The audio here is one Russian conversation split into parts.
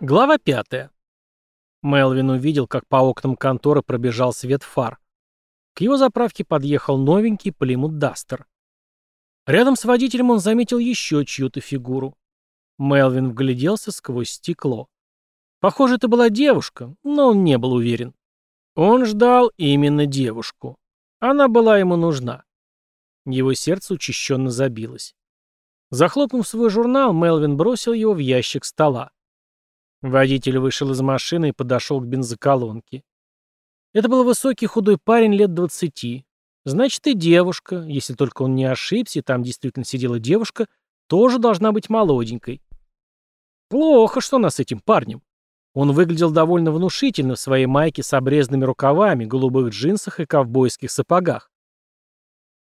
Глава 5. Мелвин увидел, как по окнам конторы пробежал свет фар. К его заправке подъехал новенький Плимут Дастер. Рядом с водителем он заметил еще чью-то фигуру. Мелвин вгляделся сквозь стекло. Похоже, это была девушка, но он не был уверен. Он ждал именно девушку. Она была ему нужна. Его сердце учащенно забилось. Захлопнув свой журнал, Мелвин бросил его в ящик стола. Водитель вышел из машины и подошел к бензоколонке. Это был высокий худой парень лет двадцати. Значит, и девушка, если только он не ошибся, и там действительно сидела девушка, тоже должна быть молоденькой. Плохо, что она с этим парнем. Он выглядел довольно внушительно в своей майке с обрезанными рукавами, голубых джинсах и ковбойских сапогах.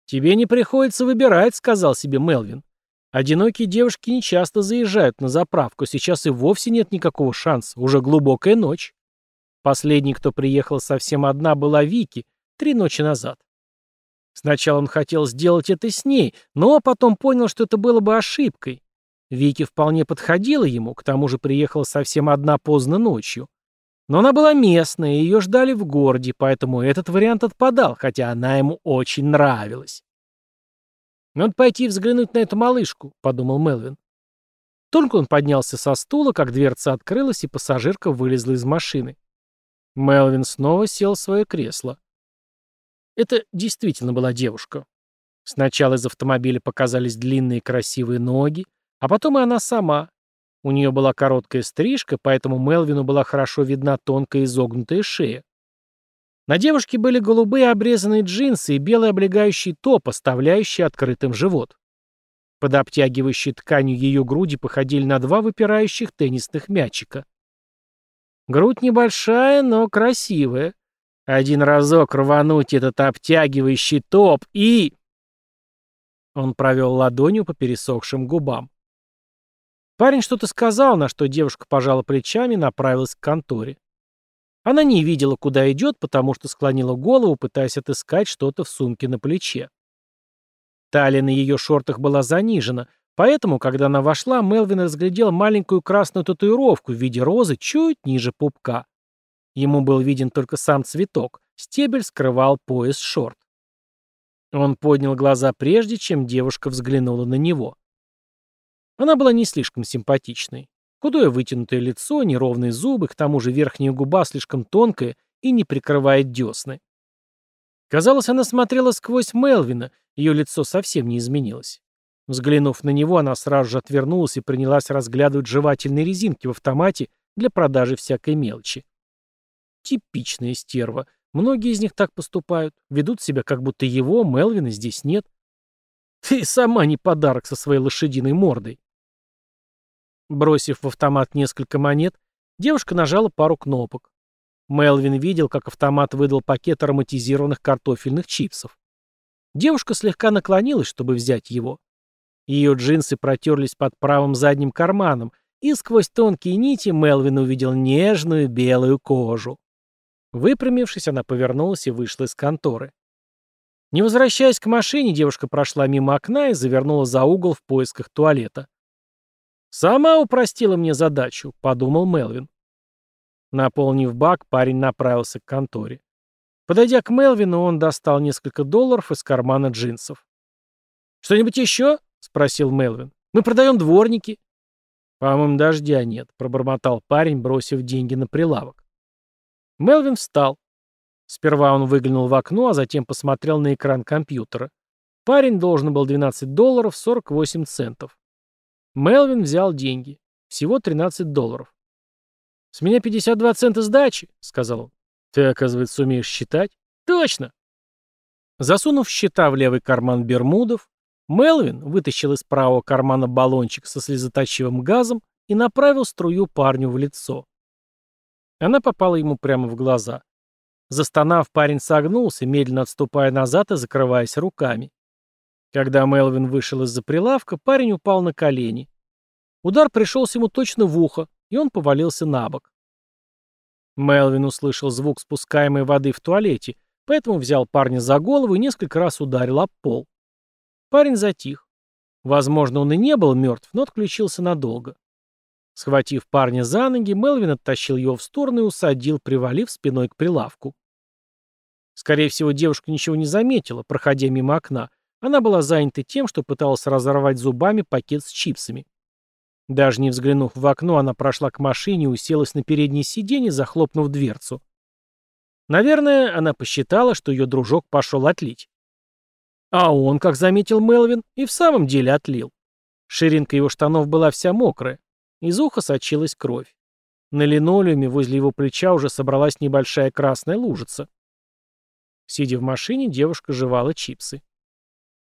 «Тебе не приходится выбирать», — сказал себе Мелвин. Одинокие девушки не часто заезжают на заправку, сейчас и вовсе нет никакого шанса, уже глубокая ночь. Последний, кто приехал совсем одна, была Вики, три ночи назад. Сначала он хотел сделать это с ней, но потом понял, что это было бы ошибкой. Вики вполне подходила ему, к тому же приехала совсем одна поздно ночью. Но она была местная, ее ждали в городе, поэтому этот вариант отпадал, хотя она ему очень нравилась. «Надо пойти взглянуть на эту малышку», — подумал Мелвин. Только он поднялся со стула, как дверца открылась, и пассажирка вылезла из машины. Мелвин снова сел в свое кресло. Это действительно была девушка. Сначала из автомобиля показались длинные красивые ноги, а потом и она сама. У нее была короткая стрижка, поэтому Мелвину была хорошо видна тонкая изогнутая шея. На девушке были голубые обрезанные джинсы и белый облегающий топ, оставляющий открытым живот. Под обтягивающей тканью ее груди походили на два выпирающих теннисных мячика. Грудь небольшая, но красивая. Один разок рвануть этот обтягивающий топ и... Он провел ладонью по пересохшим губам. Парень что-то сказал, на что девушка пожала плечами и направилась к конторе. Она не видела, куда идет, потому что склонила голову, пытаясь отыскать что-то в сумке на плече. Талия на ее шортах была занижена, поэтому, когда она вошла, Мелвин разглядел маленькую красную татуировку в виде розы чуть ниже пупка. Ему был виден только сам цветок, стебель скрывал пояс шорт. Он поднял глаза прежде, чем девушка взглянула на него. Она была не слишком симпатичной. Худое вытянутое лицо, неровные зубы, к тому же верхняя губа слишком тонкая и не прикрывает десны. Казалось, она смотрела сквозь Мелвина, ее лицо совсем не изменилось. Взглянув на него, она сразу же отвернулась и принялась разглядывать жевательные резинки в автомате для продажи всякой мелочи. Типичная стерва. Многие из них так поступают, ведут себя, как будто его, Мелвина, здесь нет. Ты сама не подарок со своей лошадиной мордой. Бросив в автомат несколько монет, девушка нажала пару кнопок. Мелвин видел, как автомат выдал пакет ароматизированных картофельных чипсов. Девушка слегка наклонилась, чтобы взять его. Ее джинсы протерлись под правым задним карманом, и сквозь тонкие нити Мелвин увидел нежную белую кожу. Выпрямившись, она повернулась и вышла из конторы. Не возвращаясь к машине, девушка прошла мимо окна и завернула за угол в поисках туалета. «Сама упростила мне задачу», — подумал Мелвин. Наполнив бак, парень направился к конторе. Подойдя к Мелвину, он достал несколько долларов из кармана джинсов. «Что-нибудь еще?» — спросил Мелвин. «Мы продаем дворники». «По-моему, дождя нет», — пробормотал парень, бросив деньги на прилавок. Мелвин встал. Сперва он выглянул в окно, а затем посмотрел на экран компьютера. Парень должен был 12 долларов 48 центов. Мелвин взял деньги. Всего 13 долларов. «С меня 52 цента сдачи», — сказал он. «Ты, оказывается, умеешь считать?» «Точно!» Засунув счета в левый карман бермудов, Мелвин вытащил из правого кармана баллончик со слезоточивым газом и направил струю парню в лицо. Она попала ему прямо в глаза. Застонав, парень согнулся, медленно отступая назад и закрываясь руками. Когда Мелвин вышел из-за прилавка, парень упал на колени. Удар пришелся ему точно в ухо, и он повалился на бок. Мелвин услышал звук спускаемой воды в туалете, поэтому взял парня за голову и несколько раз ударил об пол. Парень затих. Возможно, он и не был мертв, но отключился надолго. Схватив парня за ноги, Мелвин оттащил его в сторону и усадил, привалив спиной к прилавку. Скорее всего, девушка ничего не заметила, проходя мимо окна. Она была занята тем, что пыталась разорвать зубами пакет с чипсами. Даже не взглянув в окно, она прошла к машине и уселась на переднее сиденье, захлопнув дверцу. Наверное, она посчитала, что ее дружок пошел отлить. А он, как заметил Мелвин, и в самом деле отлил. Ширинка его штанов была вся мокрая. Из уха сочилась кровь. На линолеуме возле его плеча уже собралась небольшая красная лужица. Сидя в машине, девушка жевала чипсы.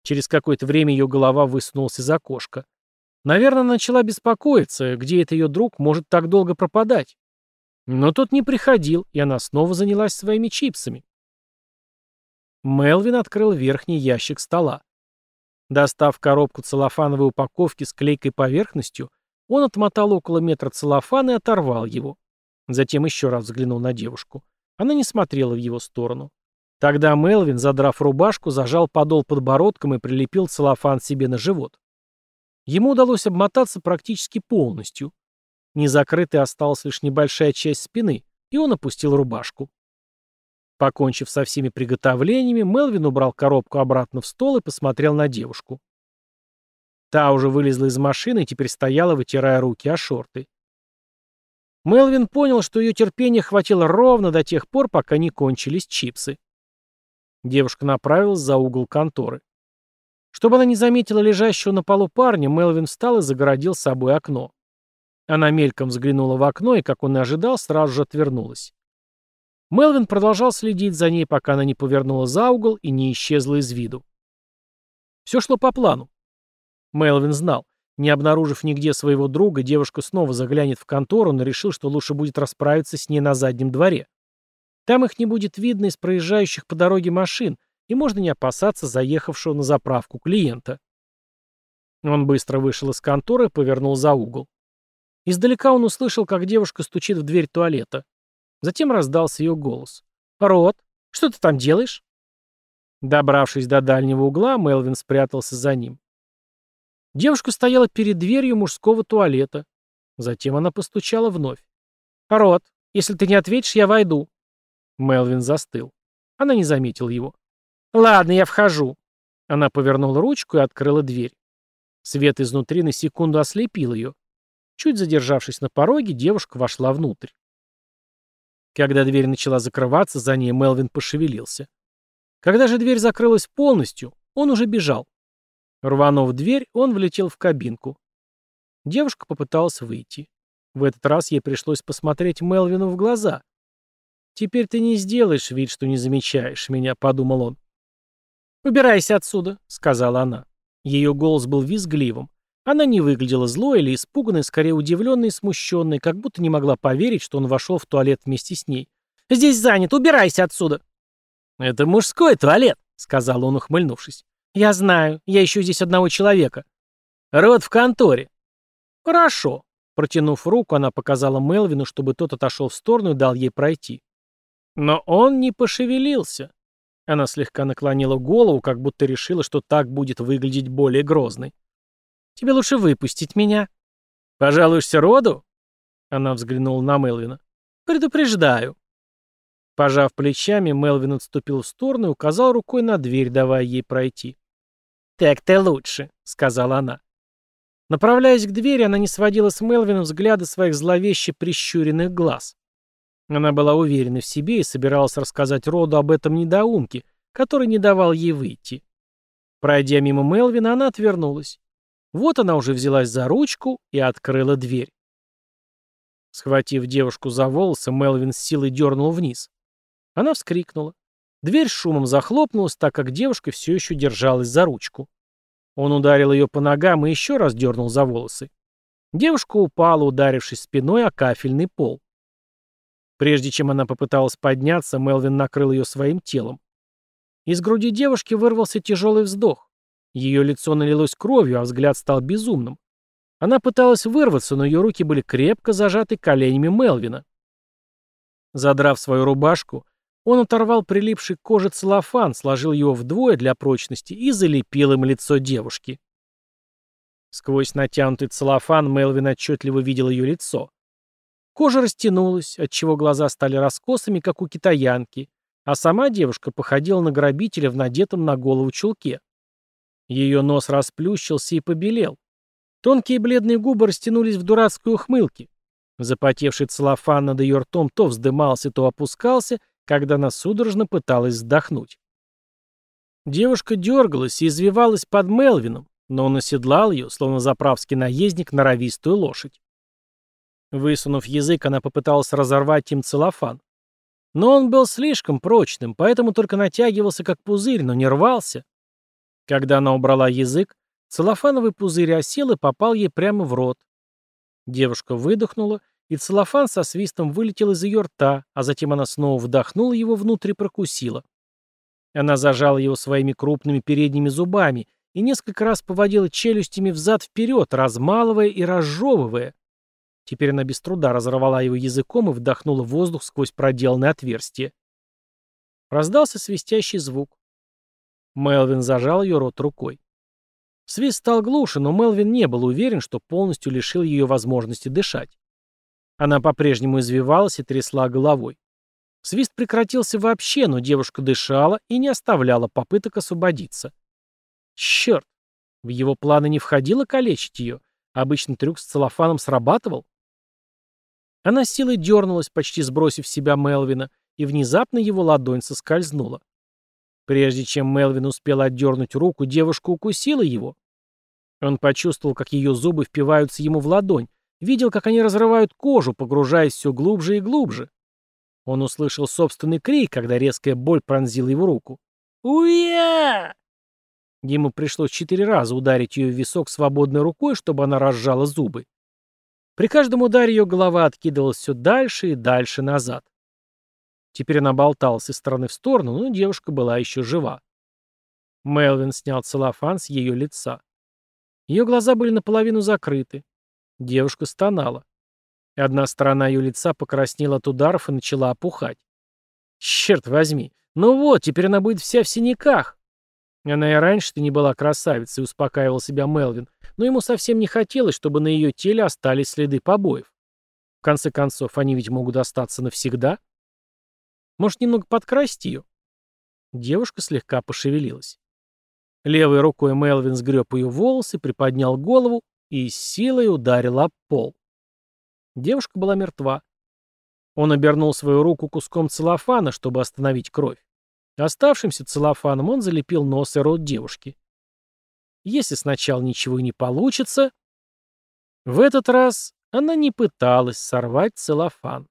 Через какое-то время ее голова высунулась из окошка. Наверное, начала беспокоиться, где это ее друг может так долго пропадать. Но тот не приходил, и она снова занялась своими чипсами. Мелвин открыл верхний ящик стола. Достав коробку целлофановой упаковки с клейкой поверхностью, он отмотал около метра целлофана и оторвал его. Затем еще раз взглянул на девушку. Она не смотрела в его сторону. Тогда Мелвин, задрав рубашку, зажал подол подбородком и прилепил целлофан себе на живот. Ему удалось обмотаться практически полностью. Незакрытой осталась лишь небольшая часть спины, и он опустил рубашку. Покончив со всеми приготовлениями, Мелвин убрал коробку обратно в стол и посмотрел на девушку. Та уже вылезла из машины и теперь стояла, вытирая руки о шорты. Мелвин понял, что ее терпения хватило ровно до тех пор, пока не кончились чипсы. Девушка направилась за угол конторы. Чтобы она не заметила лежащего на полу парня, Мелвин встал и загородил собой окно. Она мельком взглянула в окно и, как он и ожидал, сразу же отвернулась. Мелвин продолжал следить за ней, пока она не повернула за угол и не исчезла из виду. Все шло по плану. Мелвин знал, не обнаружив нигде своего друга, девушка снова заглянет в контору, но решил, что лучше будет расправиться с ней на заднем дворе. Там их не будет видно из проезжающих по дороге машин, и можно не опасаться заехавшего на заправку клиента. Он быстро вышел из конторы и повернул за угол. Издалека он услышал, как девушка стучит в дверь туалета. Затем раздался ее голос. «Рот, что ты там делаешь?» Добравшись до дальнего угла, Мелвин спрятался за ним. Девушка стояла перед дверью мужского туалета. Затем она постучала вновь. «Рот, если ты не ответишь, я войду», Мелвин застыл. Она не заметила его. «Ладно, я вхожу». Она повернула ручку и открыла дверь. Свет изнутри на секунду ослепил ее. Чуть задержавшись на пороге, девушка вошла внутрь. Когда дверь начала закрываться, за ней Мелвин пошевелился. Когда же дверь закрылась полностью, он уже бежал. Рванув дверь, он влетел в кабинку. Девушка попыталась выйти. В этот раз ей пришлось посмотреть Мелвину в глаза. «Теперь ты не сделаешь вид, что не замечаешь меня», — подумал он. «Убирайся отсюда», — сказала она. Ее голос был визгливым. Она не выглядела злой или испуганной, скорее удивленной и смущенной, как будто не могла поверить, что он вошел в туалет вместе с ней. «Здесь занят, убирайся отсюда!» «Это мужской туалет», — сказал он, ухмыльнувшись. «Я знаю, я ищу здесь одного человека». «Рот в конторе». «Хорошо». Протянув руку, она показала Мелвину, чтобы тот отошел в сторону и дал ей пройти. Но он не пошевелился. Она слегка наклонила голову, как будто решила, что так будет выглядеть более грозной. «Тебе лучше выпустить меня». «Пожалуешься роду?» Она взглянула на Мелвина. «Предупреждаю». Пожав плечами, Мелвин отступил в сторону и указал рукой на дверь, давая ей пройти. «Так-то лучше», — сказала она. Направляясь к двери, она не сводила с Мелвина взгляда своих зловеще прищуренных глаз. Она была уверена в себе и собиралась рассказать Роду об этом недоумке, который не давал ей выйти. Пройдя мимо Мелвина, она отвернулась. Вот она уже взялась за ручку и открыла дверь. Схватив девушку за волосы, Мелвин с силой дернул вниз. Она вскрикнула. Дверь шумом захлопнулась, так как девушка все еще держалась за ручку. Он ударил ее по ногам и еще раз дернул за волосы. Девушка упала, ударившись спиной о кафельный пол. Прежде чем она попыталась подняться, Мелвин накрыл ее своим телом. Из груди девушки вырвался тяжелый вздох. Ее лицо налилось кровью, а взгляд стал безумным. Она пыталась вырваться, но ее руки были крепко зажаты коленями Мелвина. Задрав свою рубашку, он оторвал прилипший к коже целлофан, сложил его вдвое для прочности и залепил им лицо девушки. Сквозь натянутый целлофан Мелвин отчетливо видел ее лицо. Кожа растянулась, отчего глаза стали раскосыми, как у китаянки, а сама девушка походила на грабителя в надетом на голову чулке. Ее нос расплющился и побелел. Тонкие бледные губы растянулись в дурацкой ухмылке. Запотевший целлофан над ее ртом то вздымался, то опускался, когда она судорожно пыталась вздохнуть. Девушка дергалась и извивалась под Мелвином, но он оседлал ее, словно заправский наездник, норовистую лошадь. Высунув язык, она попыталась разорвать им целлофан. Но он был слишком прочным, поэтому только натягивался как пузырь, но не рвался. Когда она убрала язык, целлофановый пузырь осел и попал ей прямо в рот. Девушка выдохнула, и целлофан со свистом вылетел из ее рта, а затем она снова вдохнула его внутрь и прокусила. Она зажала его своими крупными передними зубами и несколько раз поводила челюстями взад-вперед, размалывая и разжевывая. Теперь она без труда разорвала его языком и вдохнула воздух сквозь проделанное отверстие. Раздался свистящий звук. Мелвин зажал ее рот рукой. Свист стал глуше, но Мелвин не был уверен, что полностью лишил ее возможности дышать. Она по-прежнему извивалась и трясла головой. Свист прекратился вообще, но девушка дышала и не оставляла попыток освободиться. Черт! В его планы не входило калечить ее. Обычно трюк с целлофаном срабатывал. Она силой дернулась, почти сбросив себя Мелвина, и внезапно его ладонь соскользнула. Прежде чем Мелвин успел отдернуть руку, девушка укусила его. Он почувствовал, как ее зубы впиваются ему в ладонь, видел, как они разрывают кожу, погружаясь все глубже и глубже. Он услышал собственный крик, когда резкая боль пронзила его руку. «Уя!» Ему пришлось четыре раза ударить ее в висок свободной рукой, чтобы она разжала зубы. При каждом ударе ее голова откидывалась все дальше и дальше назад. Теперь она болталась из стороны в сторону, но девушка была еще жива. Мелвин снял целлофан с ее лица. Ее глаза были наполовину закрыты. Девушка стонала. Одна сторона ее лица покраснела от ударов и начала опухать. Черт возьми, ну вот, теперь она будет вся в синяках. Она и раньше-то не была красавицей, успокаивал себя Мелвин, но ему совсем не хотелось, чтобы на ее теле остались следы побоев. В конце концов, они ведь могут остаться навсегда. Может, немного подкрасить ее? Девушка слегка пошевелилась. Левой рукой Мелвин сгреб ее волосы, приподнял голову и с силой ударил об пол. Девушка была мертва. Он обернул свою руку куском целлофана, чтобы остановить кровь. Оставшимся целлофаном он залепил нос и рот девушки. Если сначала ничего не получится... В этот раз она не пыталась сорвать целлофан.